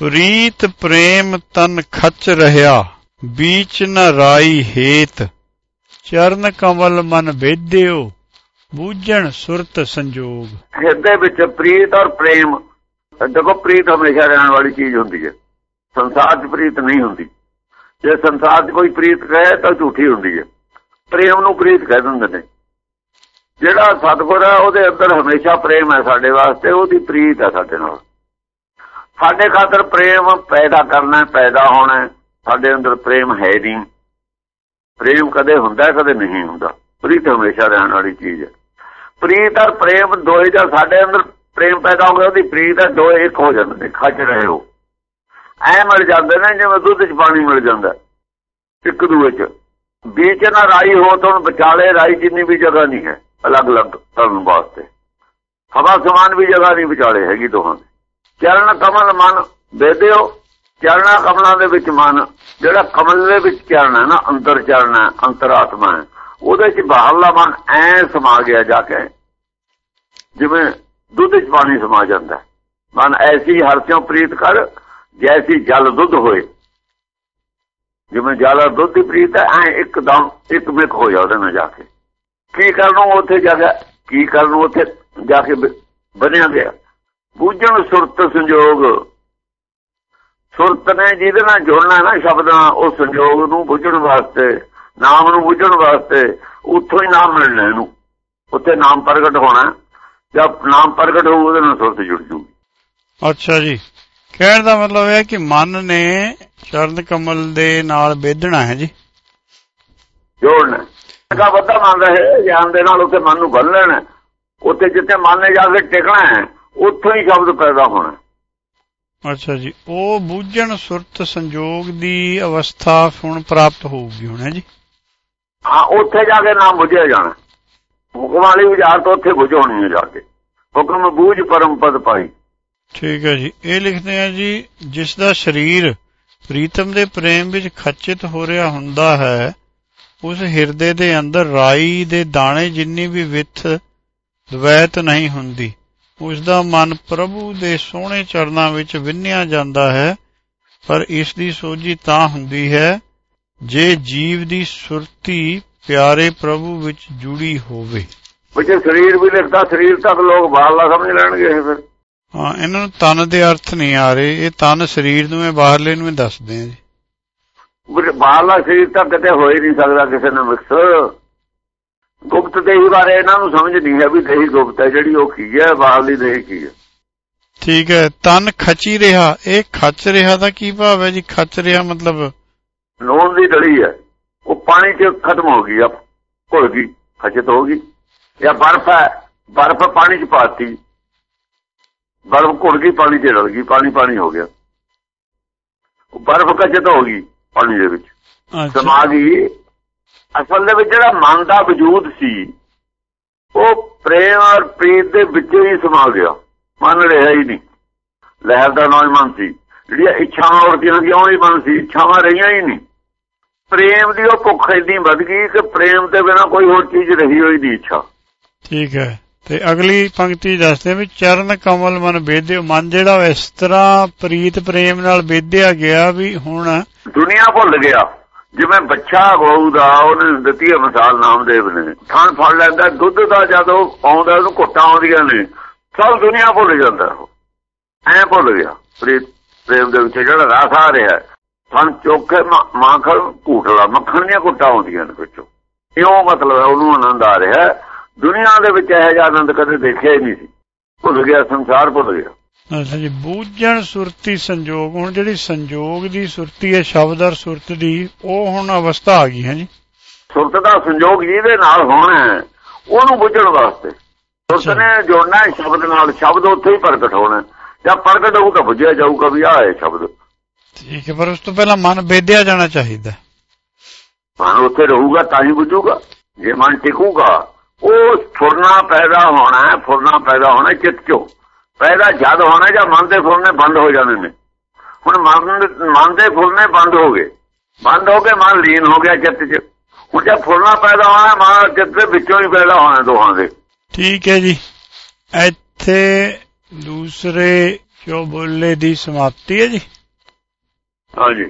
ਪ੍ਰੀਤ ਪ੍ਰੇਮ ਤਨ ਖਚ ਰਹਾ ਬੀਚ ਨ ਰਾਈ ਹੇਤ। ਚਰਨ ਕਮਲ ਮਨ ਵੇਦਿਓ, ਬੂਝਣ ਸੁਰਤ ਸੰਜੋਗ। ਹਿਰਦੇ ਵਿੱਚ ਪ੍ਰੀਤ ਔਰ ਪ੍ਰੇਮ, ਦੇਖੋ ਪ੍ਰੀਤ ਹਮੇਸ਼ਾ ਰਹਿਣ ਵਾਲੀ ਚੀਜ਼ ਹੁੰਦੀ ਹੈ। ਸੰਸਾਰ 'ਚ ਪ੍ਰੀਤ ਨਹੀਂ ਹੁੰਦੀ। ਜੇ ਸੰਸਾਰ 'ਚ ਕੋਈ ਪ੍ਰੀਤ ਕਹੇ ਤਾਂ ਝੂਠੀ ਹੁੰਦੀ ਹੈ। ਪ੍ਰੇਮ ਨੂੰ ਪ੍ਰੀਤ ਕਹਿ ਦਿੰਦੇ ਨੇ। ਜਿਹੜਾ ਸਤਗੁਰ ਹੈ, ਉਹਦੇ ਅੰਦਰ ਹਮੇਸ਼ਾ ਪ੍ਰੇਮ ਹੈ ਸਾਡੇ ਵਾਸਤੇ, ਉਹਦੀ ਪ੍ਰੀਤ ਹੈ ਸਾਡੇ ਨਾਲ। ਸਾਡੇ ਖਾਤਰ ਪ੍ਰੇਮ ਪੈਦਾ ਕਰਨਾ, ਪੈਦਾ ਹੋਣਾ, ਸਾਡੇ ਅੰਦਰ ਪ੍ਰੇਮ ਹੈ ਨਹੀਂ। ਪ੍ਰੇਮ ਕਦੇ ਹੁੰਦਾ, ਕਦੇ ਨਹੀਂ ਹੁੰਦਾ। ਪ੍ਰੀਤ ਹਮੇਸ਼ਾ ਰਹਿਣ ਵਾਲੀ ਚੀਜ਼ ਹੈ। ਪ੍ਰੀਤ ਔਰ ਪ੍ਰੇਮ ਦੋਏ ਦਾ ਸਾਡੇ ਅੰਦਰ ਪ੍ਰੇਮ ਪੈਦਾ ਹੋ ਗਿਆ, ਉਹਦੀ ਪ੍ਰੀਤ ਹੈ, ਦੋਏ ਇੱਕ ਹੋ ਜਾਂਦੇ ਨੇ ਖੱਜ ਰਹੇ ਹੋ। ਐ ਮਿਲ ਜਾਂਦੇ ਨੇ, ਜਿਵੇਂ ਦੁੱਧ 'ਚ ਪਾਣੀ ਮਿਲ ਜਾਂਦਾ। ਇੱਕ ਦੂਏ 'ਚ। ਵਿੱਚ ਨਾ ਰਾਈ ਹੋ ਤਾਂ ਵਿਚਾਲੇ, ਰਾਈ ਜਿੰਨੀ ਵੀ ਜਗ੍ਹਾ ਨਹੀਂ ਹੈ, ਅਲੱਗ-ਅਲੱਗ ਕਰਨ ਵਾਸਤੇ। ਹਵਾ ਸਮਾਨ ਵੀ ਜਗ੍ਹਾ ਨਹੀਂ ਵਿਚਾਲੇ ਹੈਗੀ ਦੋਹਾਂ ਦੀ। ਚਰਨ ਕਮਲ ਮਨ ਦੇਦਿਓ ਚਰਨਾ ਕਮਲਾਂ ਦੇ ਵਿੱਚ ਮਨ। ਜਿਹੜਾ ਕਮਲ ਦੇ ਵਿੱਚ ਚਰਨ ਹੈ ਨਾ ਅੰਦਰ ਚਰਨ ਹੈ ਅੰਤਰਾਤਮਾ ਹੈ, ਉਹਦੇ ਚ ਬਾਹਰਲਾ ਮਨ ਐ ਸਮਾ ਗਿਆ ਜਾ ਕੇ। ਜਿਵੇਂ ਦੁੱਧ ਚ ਪਾਣੀ ਸਮਾ ਜਾਂਦਾ ਮਨ ਐਸੀ ਹਰਸਿਓ ਪ੍ਰੀਤ ਕਰ, ਜੈਸੀ ਜਲ ਦੁੱਧ ਹੋਏ। ਜਿਵੇਂ ਜਲ ਦੁੱਧ ਦੀ ਪ੍ਰੀਤ ਹੈ, ਐ ਇੱਕਦਮ ਇੱਕ ਮਿਕ ਹੋ ਜਾ ਉਹਦੇ ਨਾਲ ਜਾ ਕੇ। ਕੀ ਕਰਨੋਂ ਉੱਥੇ ਜਾ ਕੇ, ਕੀ ਕਰਨ ਉੱਥੇ ਜਾ ਕੇ ਬਣਿਆ ਗਿਆ? ਬੂਝਣ ਸੁਰਤ ਸੰਜੋਗ। ਸੁਰਤ ਨੇ ਜਿਹਦੇ ਨਾਲ ਜੁੜਨਾ ਨਾ ਸ਼ਬਦਾਂ ਉਹ ਸੰਜੋਗ ਨੂੰ ਬੁੱਝਣ ਵਾਸਤੇ ਨਾਮ ਨੂੰ ਬੁੱਝਣ ਵਾਸਤੇ ਉੱਥੋਂ ਹੀ ਨਾਮ ਮਿਲਣਾ ਇਹਨੂੰ। ਉੱਥੇ ਨਾਮ ਪ੍ਰਗਟ ਹੋਣਾ। ਜਦ ਨਾਮ ਪ੍ਰਗਟ ਹੋਊ ਉਹਦੇ ਨਾਲ ਸੁਰਤ ਜੁੜ ਜੂਗੀ। ਅੱਛਾ ਜੀ। ਕਹਿਣ ਦਾ ਮਤਲਬ ਹੈ ਕਿ ਮਨ ਨੇ ਚਰਨ ਕਮਲ ਦੇ ਨਾਲ ਵੇਦਣਾ ਹੈ ਜੀ। ਜੋੜਨਾ। ਕਾ ਵੱਡਾ ਮੰਨ ਰਹੇ ਗਿਆਨ ਦੇ ਨਾਲ ਉੱਥੇ ਮਨ ਨੂੰ ਬੰਨ ਲੈਣਾ। ਉੱਥੇ ਜਿੱਥੇ ਮਨ ਨੇ ਜਾ ਕੇ ਟਿਕਣਾ ਹੈ ਉੱਥੋਂ ਹੀ ਸ਼ਬਦ ਪੈਦਾ ਹੋਣਾ। ਅੱਛਾ ਜੀ। ਉਹ ਬੂਝਣ ਸੁਰਤ ਸੰਜੋਗ ਦੀ ਅਵਸਥਾ ਹੁਣ ਪ੍ਰਾਪਤ ਹੋਊਗੀ ਹੁਣ ਹੈ ਜੀ? ਹਾਂ ਉੱਥੇ ਜਾ ਕੇ ਨਾਮ ਬੁਝਿਆ ਜਾਣਾ। ਹੁਕਮ ਵਾਲੀ ਵਿਚਾਰ ਤੋਂ ਉੱਥੇ ਬੁਝ ਹੋਣੀ ਹੈ ਜਾ ਕੇ। ਹੁਕਮ ਬੂਝ ਪਰਮ ਪਦ ਪਾਈ। ਠੀਕ ਹੈ ਜੀ। ਇਹ ਲਿਖਦੇ ਆ ਜੀ ਜਿਸ ਦਾ ਸਰੀਰ ਪ੍ਰੀਤਮ ਦੇ ਪ੍ਰੇਮ ਵਿੱਚ ਖੱਚਿਤ ਹੋ ਰਿਹਾ ਹੁੰਦਾ ਹੈ ਉਸ ਹਿਰਦੇ ਦੇ ਅੰਦਰ ਰਾਈ ਦੇ ਦਾਣੇ ਜਿੰਨੀ ਵੀ ਵਿਥ ਦਵੈਤ ਨਹੀਂ ਹੁੰਦੀ। ਉਸ ਦਾ ਮਨ ਪ੍ਰਭੂ ਦੇ ਸੋਹਣੇ ਚਰਨਾਂ ਵਿੱਚ ਵਿੰਨਿਆ ਜਾਂਦਾ ਹੈ ਪਰ ਇਸ ਦੀ ਸੋਝੀ ਤਾਂ ਹੁੰਦੀ ਹੈ ਜੇ ਜੀਵ ਦੀ ਸੁਰਤੀ ਪਿਆਰੇ ਪ੍ਰਭੂ ਵਿੱਚ ਜੁੜੀ ਹੋਵੇ। ਵਿੱਚ ਸਰੀਰ ਵੀ ਲਿਖਦਾ ਸਰੀਰ ਤੱਕ ਲੋਕ ਬਾਹਰਲਾ ਸਮਝ ਲੈਣਗੇ ਫਿਰ। ਹਾਂ ਇਹਨਾਂ ਨੂੰ ਤਨ ਦੇ ਅਰਥ ਨਹੀਂ ਆ ਰਹੇ। ਇਹ ਤਨ ਸਰੀਰ ਨੂੰ ਇਹ ਬਾਹਰਲੇ ਨੂੰ ਦੱਸਦੇ ਆ ਜੀ। ਬਾਹਰਲਾ ਸਰੀਰ ਤਾਂ ਕਿਤੇ ਹੋ ਹੀ ਨਹੀਂ ਸਕਦਾ ਕਿਸੇ ਨਾਲ ਮਿਕਸ। ਗੁਪਤ ਦੇਹੀ ਬਾਰੇ ਇਹਨਾਂ ਨੂੰ ਸਮਝ ਨਹੀਂ ਹੈ ਵੀ ਦੇਹੀ ਗੁਪਤ ਹੈ ਜਿਹੜੀ ਉਹ ਕੀ ਹੈ ਬਾਹਰਲੀ ਦੇਹੀ ਕੀ ਹੈ। ਠੀਕ ਹੈ ਤਨ ਖਚੀ ਰਿਹਾ ਇਹ ਖਚ ਰਿਹਾ ਦਾ ਕੀ ਭਾਵ ਹੈ ਜੀ? ਖਚ ਰਿਹਾ ਮਤਲਬ ਨੂਨ ਦੀ ਡਲੀ ਹੈ ਉਹ ਪਾਣੀ 'ਚ ਖਤਮ ਹੋ ਗਈ ਆ ਘੁਲ ਗਈ ਖਚਤ ਹੋ ਗਈ। ਜਾਂ ਬਰਫ਼ ਹੈ ਬਰਫ਼ ਪਾਣੀ 'ਚ ਪਾਤੀ ਬਰਫ਼ ਘੁਲ ਗਈ ਪਾਣੀ 'ਚ ਰਲ ਗਈ ਪਾਣੀ ਪਾਣੀ ਹੋ ਗਿਆ। ਉਹ ਬਰਫ਼ ਖਚਤ ਹੋ ਗਈ ਪਾਣੀ ਦੇ ਵਿੱਚ। ਸਮਾ ਗਈ ਅਸਲ ਦੇ ਵਿੱਚ ਜਿਹੜਾ ਮਨ ਦਾ ਵਜੂਦ ਸੀ ਉਹ ਪ੍ਰੇਮ ਔਰ ਪ੍ਰੀਤ ਦੇ ਵਿੱਚ ਹੀ ਸਮਾ ਗਿਆ। ਮਨ ਰਿਹਾ ਹੀ ਨਹੀਂ। ਲਹਿਰ ਦਾ ਨਾਮ ਮਨ ਸੀ। ਜਿਹੜੀਆਂ ਇੱਛਾਵਾਂ ਉਰਤੀਆਂ ਦੀਆਂ ਉਹ ਹੀ ਮਨ ਸੀ। ਇੱਛਾਵਾਂ ਰਹੀਆਂ ਹੀ ਨਹੀਂ। ਪ੍ਰੇਮ ਦੀ ਉਹ ਭੁੱਖ ਇੰਨੀ ਵੱਧ ਗਈ ਕਿ ਪ੍ਰੇਮ ਦੇ ਬਿਨਾ ਕੋਈ ਹੋਰ ਚੀਜ਼ ਰਹੀ ਹੋਈ ਨਹੀਂ ਇੱਛਾ। ਠੀਕ ਹੈ। ਤੇ ਅਗਲੀ ਪੰਕਤੀ ਦੱਸਦੇ ਵੀ ਚਰਨ ਕਮਲ ਮਨ ਵੇਦਿਓ। ਮਨ ਜਿਹੜਾ ਇਸ ਤਰ੍ਹਾਂ ਪ੍ਰੀਤ ਪ੍ਰੇਮ ਨਾਲ ਵੇਦਿਆ ਗਿਆ ਵੀ ਹੁਣ ਦੁਨੀਆ ਭੁੱਲ ਗਿਆ। ਜਿਵੇਂ ਬੱਚਾ ਗਊ ਦਾ, ਉਹਨੇ ਦਿੱਤੀ ਹੈ ਮਿਸਾਲ ਨਾਮਦੇਵ ਨੇ। ਥਾਂ ਫੜ ਲੈਂਦਾ, ਦੁੱਧ ਦਾ ਜਦੋਂ ਆਉਂਦਾ, ਉਹਨੂੰ ਘੁੱਟਾਂ ਆਉਂਦੀਆਂ ਨੇ। ਸਭ ਦੁਨੀਆ ਭੁੱਲ ਜਾਂਦਾ ਐ ਭੁੱਲ ਗਿਆ। ਪ੍ਰੀਤ ਪ੍ਰੇਮ ਦੇ ਵਿੱਚ ਜਿਹੜਾ ਰਸ ਆ ਰਿਹਾ ਥਾਂ ਚੋਕੇ ਮਾਖਣ ਘੂਟਲਾ, ਮੱਖਣ ਦੀਆਂ ਘੁੱਟਾਂ ਆਉਂਦੀਆਂ ਨੇ ਵਿੱਚੋਂ। ਇਉਂ ਮਤਲਬ ਹੈ, ਉਹਨੂੰ ਆਨੰਦ ਆ ਰਿਹਾ ਦੁਨੀਆ ਦੇ ਵਿੱਚ ਇਹ ਜਿਹਾ ਆਨੰਦ ਕਦੇ ਦੇਖਿਆ ਹੀ ਨਹੀਂ ਸੀ। ਭੁੱਲ ਗਿਆ, ਸੰਸਾਰ ਭੁੱਲ ਗਿਆ। ਅੱਛਾ ਜੀ ਬੂਝਣ ਸੁਰਤੀ ਸੰਜੋਗ ਹੁਣ ਜਿਹੜੀ ਸੰਜੋਗ ਦੀ ਸੁਰਤੀ ਹੈ ਸ਼ਬਦ ਔਰ ਸੁਰਤ ਦੀ ਉਹ ਹੁਣ ਅਵਸਥਾ ਆ ਗਈ ਹੈ ਜੀ। ਸੁਰਤ ਦਾ ਸੰਜੋਗ ਜਿਹਦੇ ਨਾਲ ਹੋਣਾ ਉਹਨੂੰ ਬੁੱਝਣ ਵਾਸਤੇ। ਸੁਰਤ ਨੇ ਜੋੜਨਾ ਹੈ ਸ਼ਬਦ ਨਾਲ ਸ਼ਬਦ ਉੱਥੇ ਹੀ ਪ੍ਰਗਟ ਹੋਣਾ ਜਾਂ ਪ੍ਰਗਟ ਹੋਊ ਤਾਂ ਬੁੱਝਿਆ ਜਾਊਗਾ ਵੀ ਆਹ ਹੈ ਸ਼ਬਦ। ਠੀਕ ਹੈ ਪਰ ਉਸ ਤੋਂ ਪਹਿਲਾਂ ਮਨ ਵੇਦਿਆ ਜਾਣਾ ਚਾਹੀਦਾ ਮਨ ਉੱਥੇ ਰਹੂਗਾ ਤਾਂ ਹੀ ਬੁੱਝੂਗਾ। ਜੇ ਮਨ ਟਿਕੂਗਾ ਉਹ ਫੁਰਨਾ ਪੈਦਾ ਹੋਣਾ ਹੈ ਫੁਰਨਾ ਪੈਦਾ ਹੋਣਾ ਚਿੱਤ ਚੋਂ। ਪੈਦਾ ਜਦ ਹੋਣਾ ਜਾਂ ਮਨ ਦੇ ਫੁਰਨੇ ਬੰਦ ਹੋ ਜਾਣੇ ਨੇ। ਹੁਣ ਮਨ ਮਨ ਦੇ ਫੁਰਨੇ ਬੰਦ ਹੋ ਗਏ। ਬੰਦ ਹੋ ਕੇ ਮਨ ਲੀਨ ਹੋ ਗਿਆ ਚਿੱਤ 'ਚ। ਹੁਣ ਜਦ ਫੁਰਨਾ ਪੈਦਾ ਹੋਣਾ ਮਨ ਚਿੱਤ ਦੇ ਵਿੱਚੋਂ ਹੀ ਪੈਦਾ ਹੋਣਾ ਦੋਹਾਂ ਦੇ। ਠੀਕ ਹੈ ਜੀ। ਇੱਥੇ ਦੂਸਰੇ ਚੁਬਲੇ ਦੀ ਸਮਾਪਤੀ ਹੈ ਜੀ। ਹਾਂਜੀ।